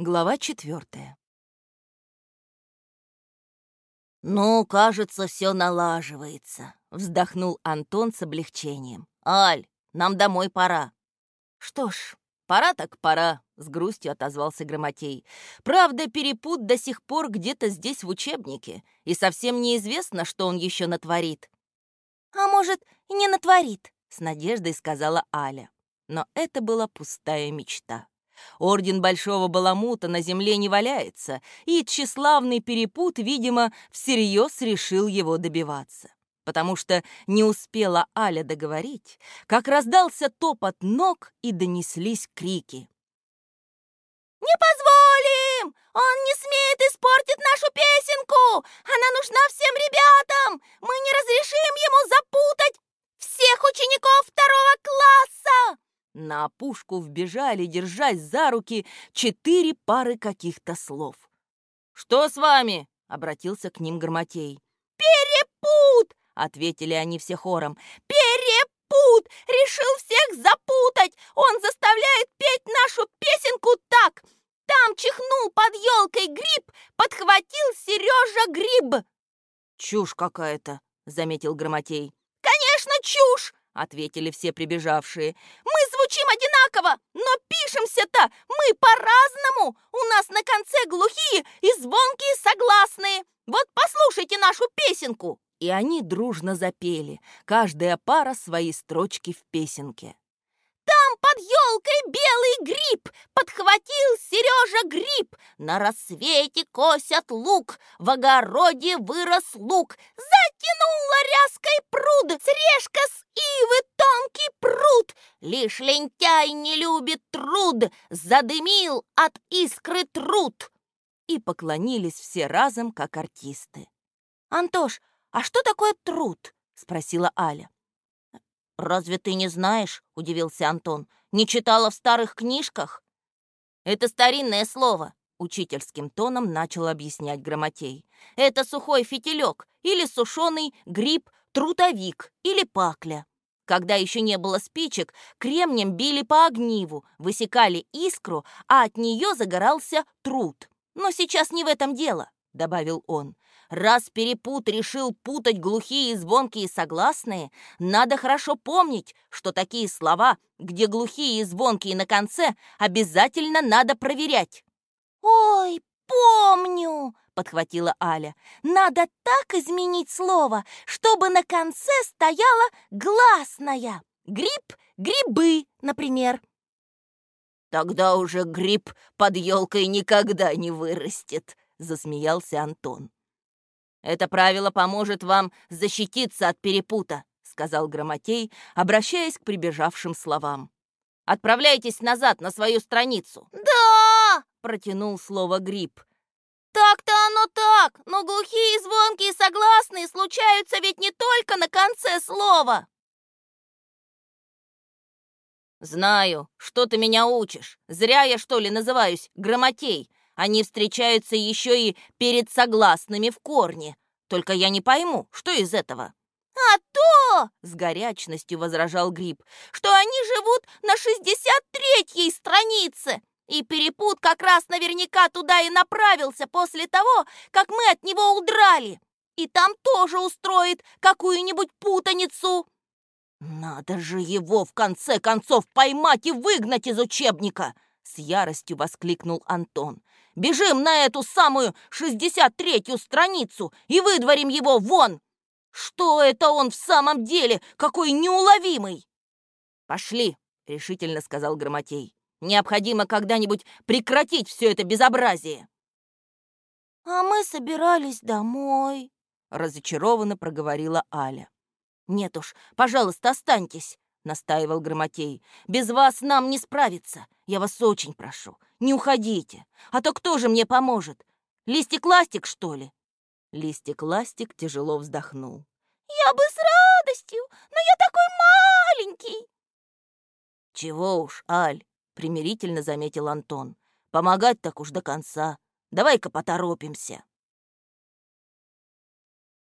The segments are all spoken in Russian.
Глава четвертая. «Ну, кажется, все налаживается», — вздохнул Антон с облегчением. «Аль, нам домой пора». «Что ж, пора так пора», — с грустью отозвался Грамотей. «Правда, перепут до сих пор где-то здесь в учебнике, и совсем неизвестно, что он еще натворит». «А может, и не натворит», — с надеждой сказала Аля. Но это была пустая мечта. Орден Большого Баламута на земле не валяется, и тщеславный перепут, видимо, всерьез решил его добиваться. Потому что не успела Аля договорить, как раздался топот ног и донеслись крики. «Не позволим! Он не смеет испортить нашу песенку! Она нужна всем ребятам! Мы не разрешим ему запутать всех учеников второго класса!» На опушку вбежали, держась за руки, четыре пары каких-то слов. «Что с вами?» — обратился к ним Громотей. «Перепут!» — ответили они все хором. «Перепут! Решил всех запутать! Он заставляет петь нашу песенку так! Там чихнул под елкой гриб, подхватил Сережа гриб!» «Чушь какая-то!» — заметил Громотей. «Конечно, чушь!» — ответили все прибежавшие. «Мы звучим одинаково, но пишемся-то мы по-разному. У нас на конце глухие и звонкие согласные. Вот послушайте нашу песенку!» И они дружно запели, каждая пара свои строчки в песенке. Там под елкой белый гриб Подхватил Сережа гриб На рассвете косят лук В огороде вырос лук Затянула ряской пруд Срежка с ивы тонкий пруд Лишь лентяй не любит труд Задымил от искры труд И поклонились все разом, как артисты. «Антош, а что такое труд?» — спросила Аля. «Разве ты не знаешь?» — удивился Антон. «Не читала в старых книжках?» «Это старинное слово», — учительским тоном начал объяснять Грамотей. «Это сухой фитилек или сушеный гриб, трутовик или пакля. Когда еще не было спичек, кремнем били по огниву, высекали искру, а от нее загорался труд. Но сейчас не в этом дело», — добавил он. Раз перепут решил путать глухие и звонкие согласные, надо хорошо помнить, что такие слова, где глухие и звонкие на конце, обязательно надо проверять. «Ой, помню!» — подхватила Аля. «Надо так изменить слово, чтобы на конце стояла гласная. Гриб, грибы, например». «Тогда уже гриб под елкой никогда не вырастет», — засмеялся Антон. «Это правило поможет вам защититься от перепута», — сказал Грамотей, обращаясь к прибежавшим словам. «Отправляйтесь назад на свою страницу». «Да!» — протянул слово Гриб. «Так-то оно так, но глухие и звонкие согласные случаются ведь не только на конце слова». «Знаю, что ты меня учишь. Зря я, что ли, называюсь Грамотей. Они встречаются еще и перед согласными в корне. Только я не пойму, что из этого?» «А то!» — с горячностью возражал Гриб, «что они живут на 63-й странице, и перепут как раз наверняка туда и направился после того, как мы от него удрали, и там тоже устроит какую-нибудь путаницу». «Надо же его в конце концов поймать и выгнать из учебника!» С яростью воскликнул Антон. Бежим на эту самую 63-ю страницу и выдворим его вон! Что это он в самом деле? Какой неуловимый!» «Пошли!» — решительно сказал Громотей. «Необходимо когда-нибудь прекратить все это безобразие!» «А мы собирались домой», — разочарованно проговорила Аля. «Нет уж, пожалуйста, останьтесь», — настаивал Громотей. «Без вас нам не справиться. Я вас очень прошу. Не уходите, а то кто же мне поможет? Листик-ластик, что ли?» Листик-ластик тяжело вздохнул. «Я бы с радостью, но я такой маленький!» «Чего уж, Аль!» — примирительно заметил Антон. «Помогать так уж до конца. Давай-ка поторопимся!»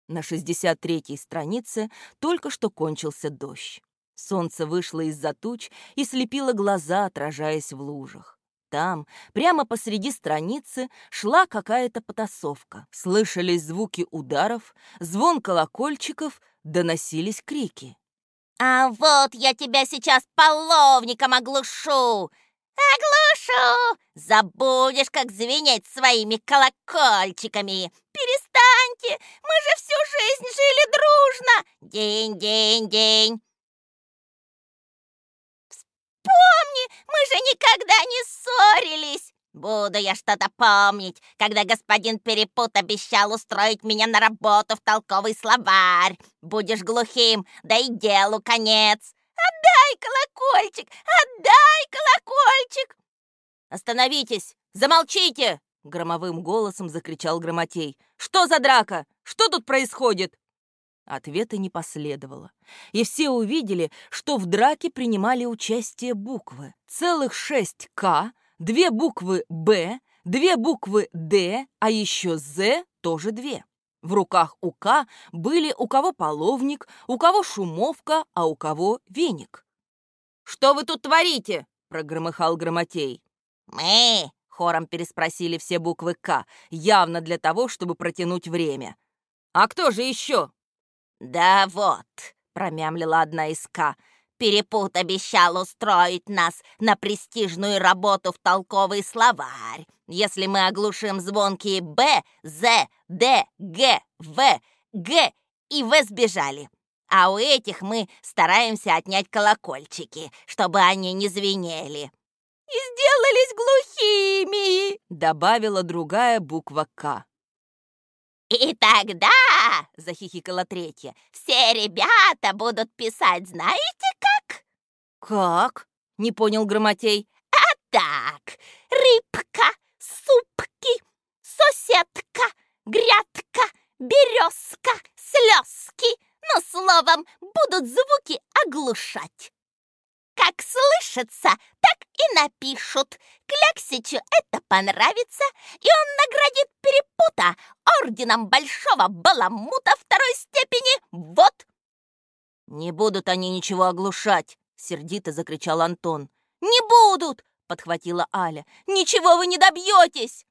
На 63-й странице только что кончился дождь. Солнце вышло из-за туч и слепило глаза, отражаясь в лужах. Там, прямо посреди страницы, шла какая-то потасовка. Слышались звуки ударов, звон колокольчиков, доносились крики. «А вот я тебя сейчас половником оглушу! Оглушу! Забудешь, как звенеть своими колокольчиками! Перестаньте! Мы же всю жизнь жили дружно! День, день, день!» «Вспомни, мы же никогда не ссорились!» «Буду я что-то помнить, когда господин Перепут обещал устроить меня на работу в толковый словарь. Будешь глухим, да и делу конец. Отдай колокольчик! Отдай колокольчик!» «Остановитесь! Замолчите!» — громовым голосом закричал Громотей. «Что за драка? Что тут происходит?» Ответа не последовало, и все увидели, что в драке принимали участие буквы. Целых шесть «К», две буквы «Б», две буквы «Д», а еще «З» тоже две. В руках у К были у кого половник, у кого шумовка, а у кого веник. «Что вы тут творите?» — прогромыхал Громотей. «Мы!» — хором переспросили все буквы «К», явно для того, чтобы протянуть время. «А кто же еще?» «Да вот», — промямлила одна из «К», Перепут обещал устроить нас на престижную работу в толковый словарь, если мы оглушим звонкие «Б», «З», «Д», «Г», «В», «Г» и «В» сбежали. А у этих мы стараемся отнять колокольчики, чтобы они не звенели. «И сделались глухими!» — добавила другая буква «К». «И тогда, — захихикала третья, — все ребята будут писать, знаете как?» «Как?» — не понял Громотей. «А так, рыбка, супки, соседка, грядка, березка, слезки, но словом будут звуки оглушать. Как слышится, так и напишут. Кляксичу это понравится, и он наградит перепута орденом Большого Баламута второй степени. Вот!» «Не будут они ничего оглушать!» — сердито закричал Антон. «Не будут!» — подхватила Аля. «Ничего вы не добьетесь!»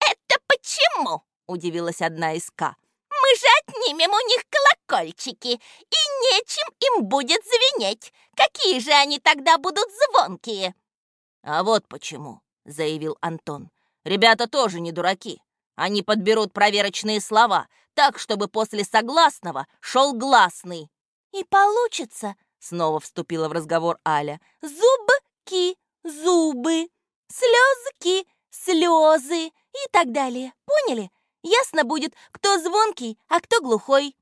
«Это почему?» — удивилась одна из К. Мы же отнимем у них колокольчики, и нечем им будет звенеть. Какие же они тогда будут звонкие!» «А вот почему», — заявил Антон. «Ребята тоже не дураки. Они подберут проверочные слова, так, чтобы после согласного шел гласный». «И получится», — снова вступила в разговор Аля, «зубки, зубы, слезки, слезы и так далее. Поняли? Ясно будет, кто звонкий, а кто глухой».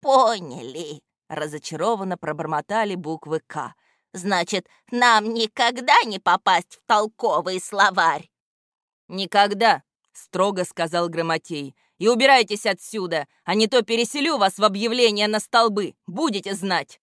«Поняли», — разочарованно пробормотали буквы «К». «Значит, нам никогда не попасть в толковый словарь?» «Никогда», — строго сказал Грамотей. «И убирайтесь отсюда, а не то переселю вас в объявление на столбы, будете знать».